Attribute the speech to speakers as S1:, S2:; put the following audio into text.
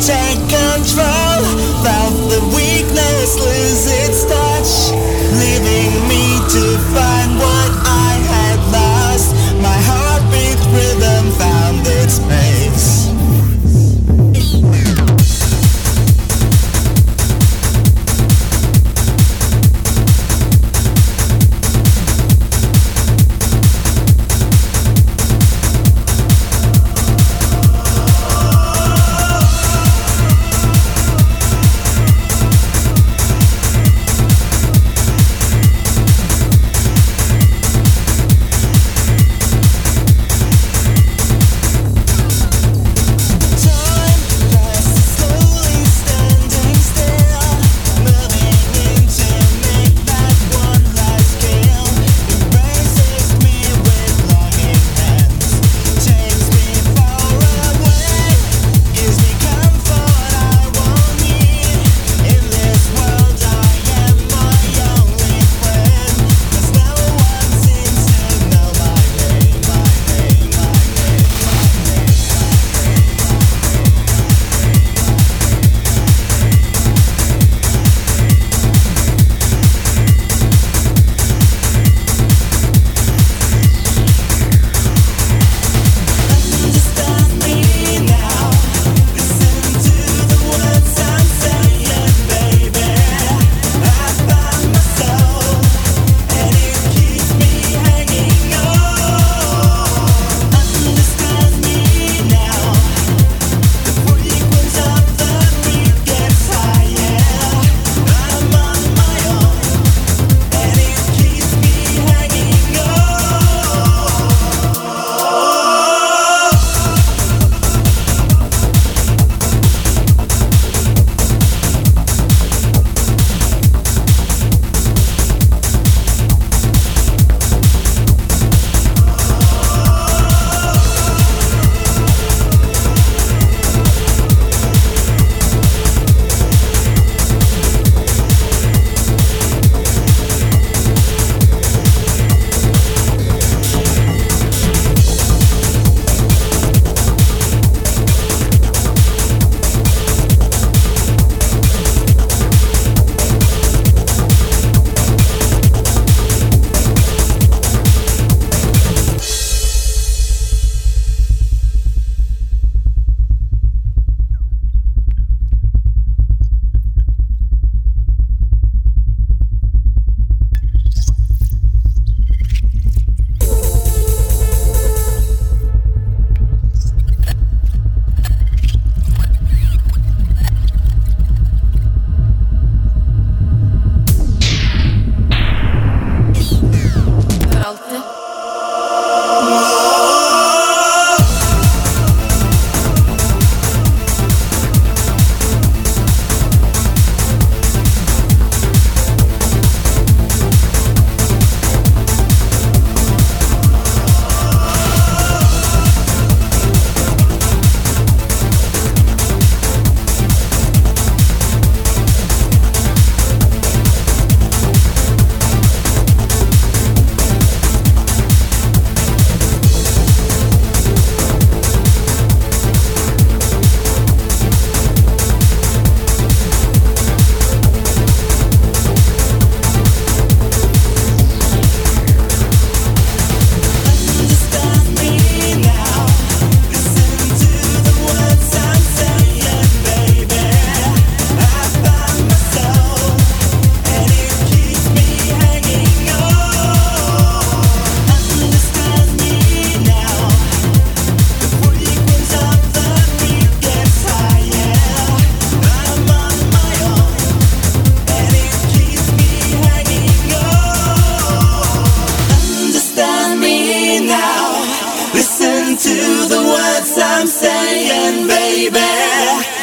S1: take control. Saying, baby.